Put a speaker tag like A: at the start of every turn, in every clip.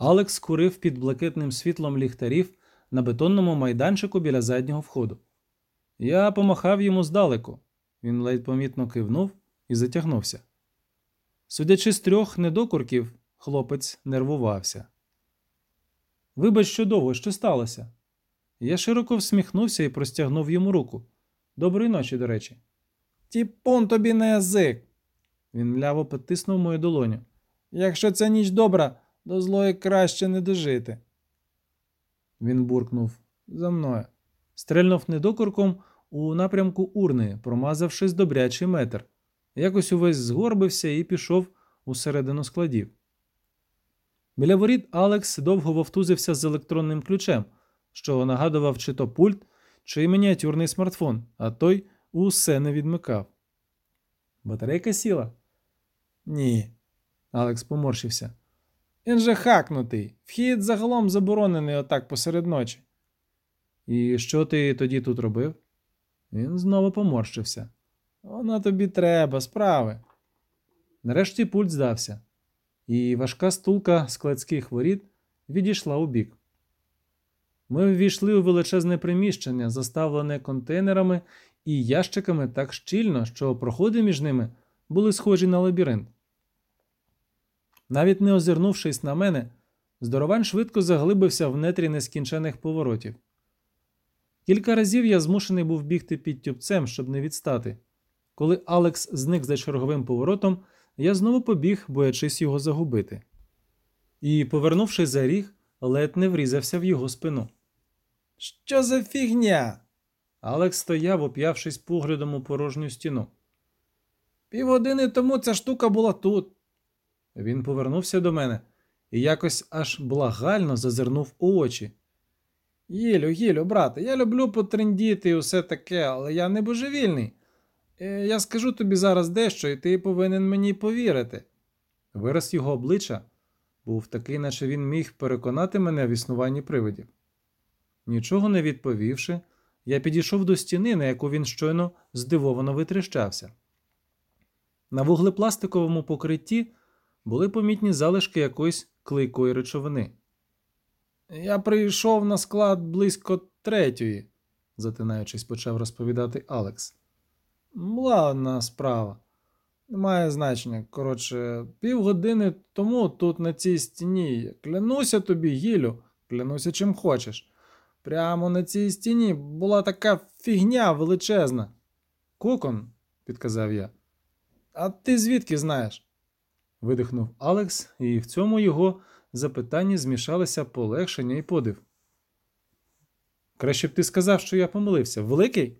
A: Алекс курив під блакитним світлом ліхтарів на бетонному майданчику біля заднього входу. Я помахав йому здалеку. Він ледь помітно кивнув і затягнувся. Судячи з трьох недокурків, хлопець нервувався. Вибач, що довго, що сталося? Я широко всміхнувся і простягнув йому руку. Доброї ночі, до речі.
B: Тіпун тобі на язик.
A: Він мляво потиснув мою долоню.
B: Якщо ця ніч добра, до злої краще не дожити.
A: Він буркнув за мною. Стрельнув недокурком у напрямку урни, промазавшись добрячий метр. Якось увесь згорбився і пішов усередину складів. Біля воріт Алекс довго вовтузився з електронним ключем, що нагадував чи то пульт, чи мініатюрний смартфон, а той усе не відмикав. Батарейка сіла?
B: Ні.
A: Алекс поморщився.
B: Він же хакнутий. Вхід загалом заборонений отак посеред ночі.
A: І що ти тоді тут робив? Він знову поморщився.
B: Воно тобі треба, справи.
A: Нарешті пульт здався, і важка стулка складських воріт відійшла у бік. Ми ввійшли у величезне приміщення, заставлене контейнерами і ящиками так щільно, що проходи між ними були схожі на лабіринт. Навіть не озирнувшись на мене, здоровань швидко заглибився в нетрі нескінчених поворотів. Кілька разів я змушений був бігти під тюбцем, щоб не відстати. Коли Алекс зник за черговим поворотом, я знову побіг, боячись його загубити. І, повернувшись за ріг, ледь не врізався в його спину.
B: Що за фігня?
A: Алекс стояв, оп'явшись поглядом у порожню стіну.
B: Півгодини тому ця штука була тут.
A: Він повернувся до мене і якось аж благально зазирнув у очі.
B: Гілю, Гілю, брате, я люблю потрендіти і усе таке, але я не божевільний. Е, Я скажу тобі зараз дещо, і ти повинен мені повірити.
A: Вираз його обличчя був такий, наче він міг переконати мене в існуванні привидів. Нічого не відповівши, я підійшов до стіни, на яку він щойно здивовано витріщався. На вуглепластиковому покритті були помітні залишки якоїсь клейкої речовини.
B: Я прийшов на склад близько третьої,
A: затинаючись, почав розповідати Алекс.
B: Була справа. Немає значення. Коротше, півгодини тому тут на цій стіні. Клянуся тобі, Гілю, клянуся чим хочеш. Прямо на цій стіні була така фігня величезна.
A: Кокон, підказав я.
B: А ти звідки знаєш?
A: Видихнув Алекс, і в цьому його запитанні змішалися полегшення і подив. Краще б ти сказав, що я помилився. Великий?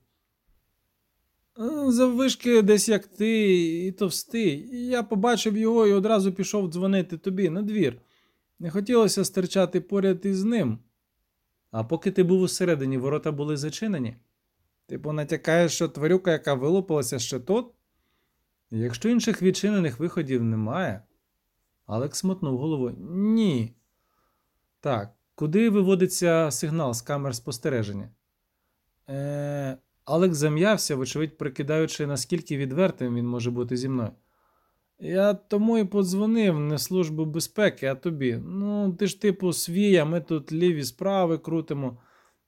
B: Е, Заввишки десь як ти і товстий. Я побачив його і одразу пішов дзвонити тобі на двір. Не хотілося стирчати поряд із ним.
A: А поки ти був усередині, ворота були зачинені.
B: Типу, натякаєш, що тварюка, яка вилупилася ще тут?
A: Якщо інших відчинених виходів немає. Алекс мотнув головою.
B: Ні.
A: Так, куди виводиться сигнал з камер спостереження?
B: Е,
A: Алекс зам'явся, вочевидь, прикидаючи, наскільки відвертим він може бути зі мною.
B: Я тому і подзвонив не службу безпеки, а тобі. Ну, ти ж типу свій, а ми тут ліві справи крутимо.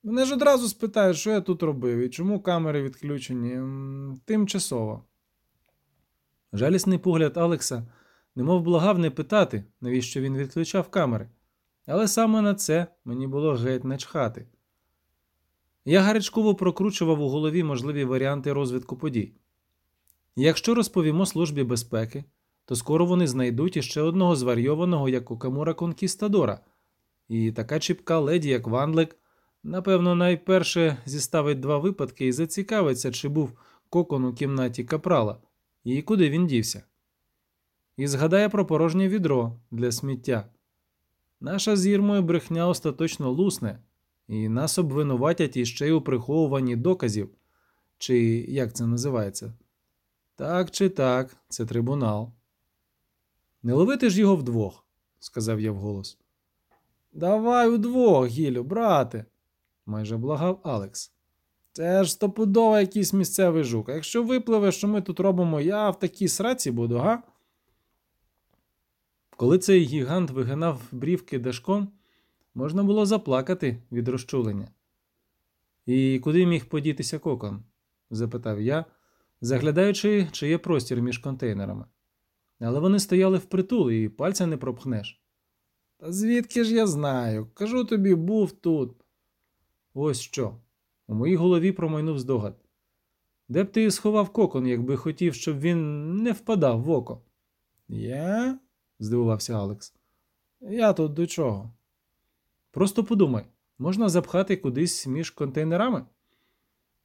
B: Мене ж одразу спитають, що я тут робив і чому камери відключені. Тимчасово.
A: Жалісний погляд Алекса немов благав не питати, навіщо він відключав камери. Але саме на це мені було геть начхати. Я гарячково прокручував у голові можливі варіанти розвитку подій. Якщо розповімо Службі безпеки, то скоро вони знайдуть іще одного зварйованого, як Окамура Конкістадора, і така чіпка леді, як Ванлик, напевно, найперше зіставить два випадки і зацікавиться, чи був кокон у кімнаті капрала, і куди він дівся. І згадає про порожнє відро для сміття. Наша з Ірмою брехня остаточно лусне, і нас обвинуватять іще й у приховуванні доказів, чи як це називається. Так чи так, це трибунал. Не ловити ж його вдвох, сказав я вголос.
B: Давай удвох, Гілю, брате,
A: майже благав Алекс.
B: Це ж стопудово якийсь місцевий жук. А якщо випливе, що ми тут робимо, я в такій сраці буду, га?
A: Коли цей гігант вигинав брівки дашком, можна було заплакати від розчулення. І куди міг подітися кокон? запитав я, заглядаючи, чи є простір між контейнерами. Але вони стояли впритул і пальця не пропхнеш.
B: Та звідки ж я знаю? Кажу тобі, був тут.
A: Ось що. У моїй голові промайнув здогад. Де б ти сховав кокон, якби хотів, щоб він не впадав в око?
B: Я?
A: здивувався Алекс.
B: Я тут до чого?
A: Просто подумай, можна запхати кудись між контейнерами?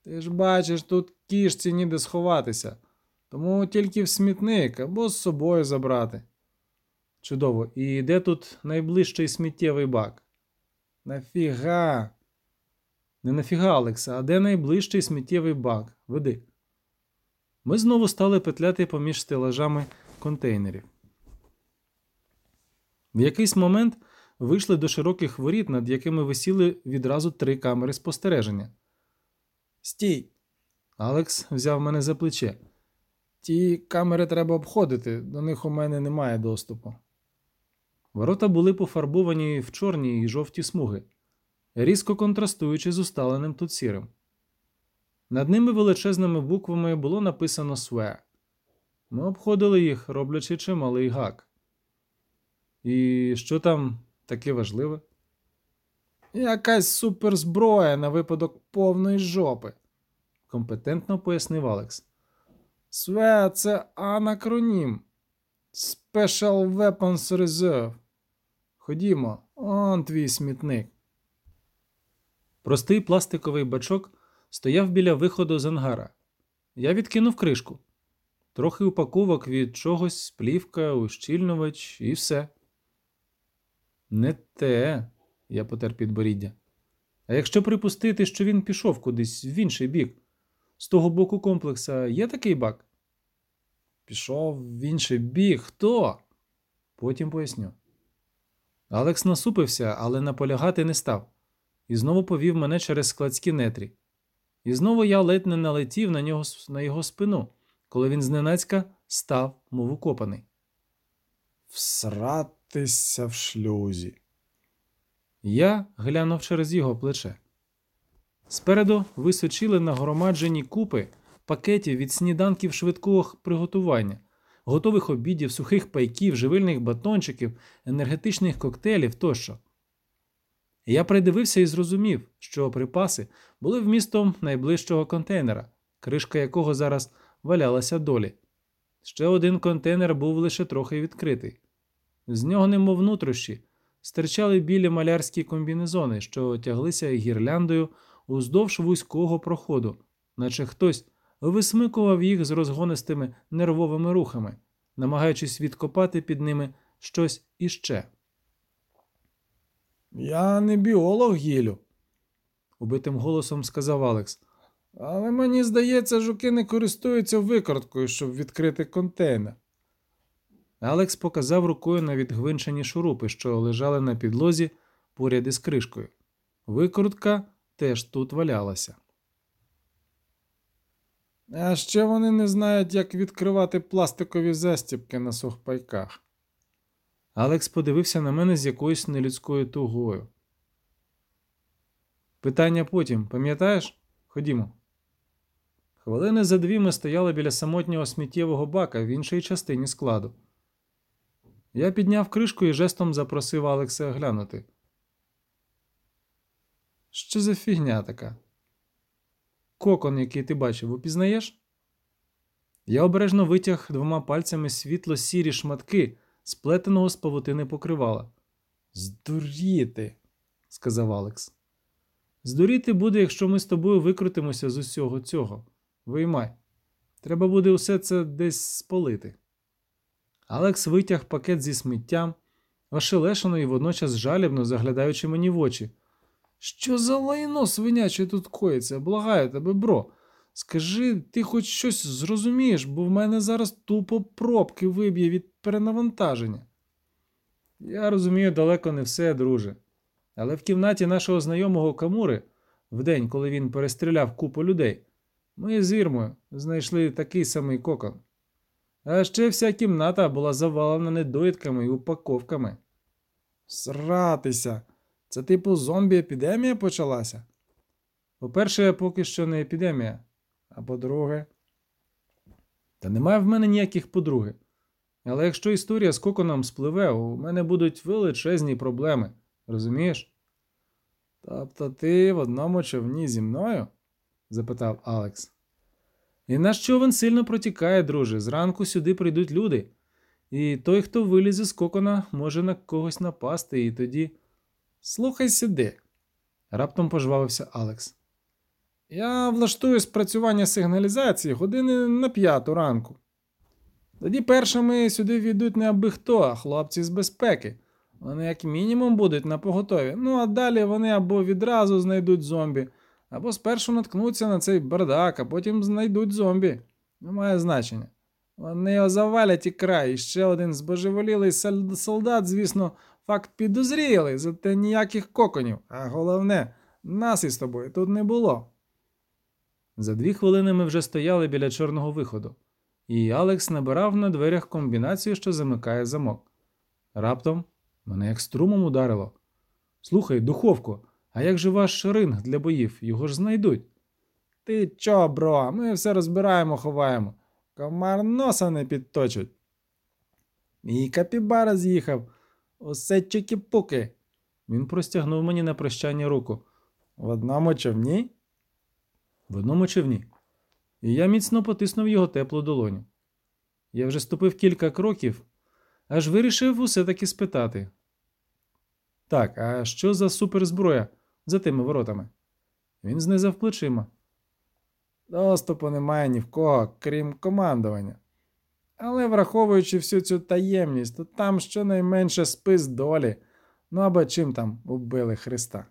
B: Ти ж бачиш, тут кішці ніде сховатися, тому тільки в смітник або з собою забрати.
A: Чудово. І де тут найближчий сміттєвий бак?
B: Нафіга?
A: Не нафіга, Алекса, а де найближчий сміттєвий бак? Веди. Ми знову стали петляти поміж стелажами контейнерів. В якийсь момент вийшли до широких воріт, над якими висіли відразу три камери спостереження.
B: Стій!
A: Алекс взяв мене за плече.
B: Ті камери треба обходити, до них у мене немає доступу.
A: Ворота були пофарбовані в чорні і жовті смуги, різко контрастуючи з усталеним тут сірим. Над ними величезними буквами було написано «Све». Ми обходили їх, роблячи чималий гак. І що там таке важливе?
B: Якась суперзброя на випадок повної жопи.
A: компетентно пояснив Алекс.
B: СВЕ це анакронім. Special Weapons Reserve. Ходімо, он твій смітник.
A: Простий пластиковий бачок стояв біля виходу з ангара. Я відкинув кришку. Трохи упаковок від чогось, плівка, ущільнювач і все. Не те, я потер підборіддя. А якщо припустити, що він пішов кудись в інший бік, з того боку комплекса є такий бак?
B: Пішов в інший бік. Хто?
A: Потім поясню. Алекс насупився, але наполягати не став, і знову повів мене через складські нетрі. І знову я ледь не налетів на нього на його спину, коли він зненацька став, мов укопаний.
B: Всратися в шлюзі.
A: Я глянув через його плече. Спереду височили нагромаджені купи пакетів від сніданків швидкого приготування, готових обідів, сухих пайків, живильних батончиків, енергетичних коктейлів тощо. Я придивився і зрозумів, що припаси були вмістом найближчого контейнера, кришка якого зараз валялася долі. Ще один контейнер був лише трохи відкритий. З нього, немов нутрощі, стирчали білі малярські комбінезони, що тяглися гірляндою уздовж вузького проходу, наче хтось висмикував їх з розгонистими нервовими рухами, намагаючись відкопати під ними щось іще.
B: Я не біолог, Гілю,
A: убитим голосом сказав Алекс.
B: але мені здається, жуки не користуються викруткою, щоб відкрити контейнер.
A: Алекс показав рукою на відгвинчені шурупи, що лежали на підлозі поряд із кришкою. Викрутка теж тут валялася.
B: А ще вони не знають, як відкривати пластикові застібки на сухпайках.
A: Алекс подивився на мене з якоюсь нелюдською тугою. Питання потім, пам'ятаєш? Ходімо. Хвилини за дві ми стояли біля самотнього сміттєвого бака в іншій частині складу. Я підняв кришку і жестом запросив Алекса глянути. Що за фігня така? Кокон, який ти бачив, упізнаєш? Я обережно витяг двома пальцями світло сірі шматки, сплетеного з павутини покривала.
B: Здуріти.
A: сказав Алекс. Здуріти буде, якщо ми з тобою викрутимося з усього цього. Виймай. Треба буде усе це десь спалити. Алекс витяг пакет зі сміттям, ошелешено і водночас жалібно заглядаючи мені в очі.
B: Що за лайно свиняче тут коїться? Благаю тебе, бро. Скажи, ти хоч щось зрозумієш, бо в мене зараз тупо пробки виб'є від перенавантаження.
A: Я розумію далеко не все, друже. Але в кімнаті нашого знайомого Камури, в день, коли він перестріляв купу людей, ми з Ірмою знайшли такий самий кокон. А ще вся кімната була завалена недоїдками і упаковками.
B: Сратися. Це типу зомбі-епідемія почалася?
A: По-перше, поки що не епідемія. А по-друге. Та немає в мене ніяких подруги. Але якщо історія з коконом спливе, у мене будуть величезні проблеми. Розумієш?
B: Тобто ти в одному човні зі мною?
A: запитав Алекс. І наш човен сильно протікає, друже. Зранку сюди прийдуть люди. І той, хто вилізе з кокона, може на когось напасти, і тоді.
B: Слухай сюди.
A: Раптом пожвавився Алекс.
B: Я влаштую спрацювання сигналізації години на п'яту ранку. Тоді першими сюди війдуть не аби хто, а хлопці з безпеки. Вони як мінімум будуть на поготові. Ну а далі вони або відразу знайдуть зомбі, або спершу наткнуться на цей бардак, а потім знайдуть зомбі. Не має значення. Вони його завалять і край. І ще один збожеволілий солдат, звісно, факт підозрілий, зате ніяких коконів. А головне, нас із тобою тут не було.
A: За дві хвилини ми вже стояли біля чорного виходу, і Алекс набирав на дверях комбінацію, що замикає замок. Раптом мене як струмом ударило. Слухай, духовко, а як же ваш ринг для боїв? Його ж знайдуть.
B: Ти чо, бро? Ми все розбираємо, ховаємо. Комар носа не підточить. Мій капібара з'їхав. Усе чики-пуки.
A: Він простягнув мені на прощання руку
B: В одному човні?
A: В одному човні, і я міцно потиснув його теплу долоню. Я вже ступив кілька кроків, аж вирішив усе таки спитати. Так, а що за суперзброя за тими воротами? Він знизав плечима.
B: Доступу немає ні в кого, крім командування. Але враховуючи всю цю таємність, то там щонайменше спис долі, ну або чим там убили Христа.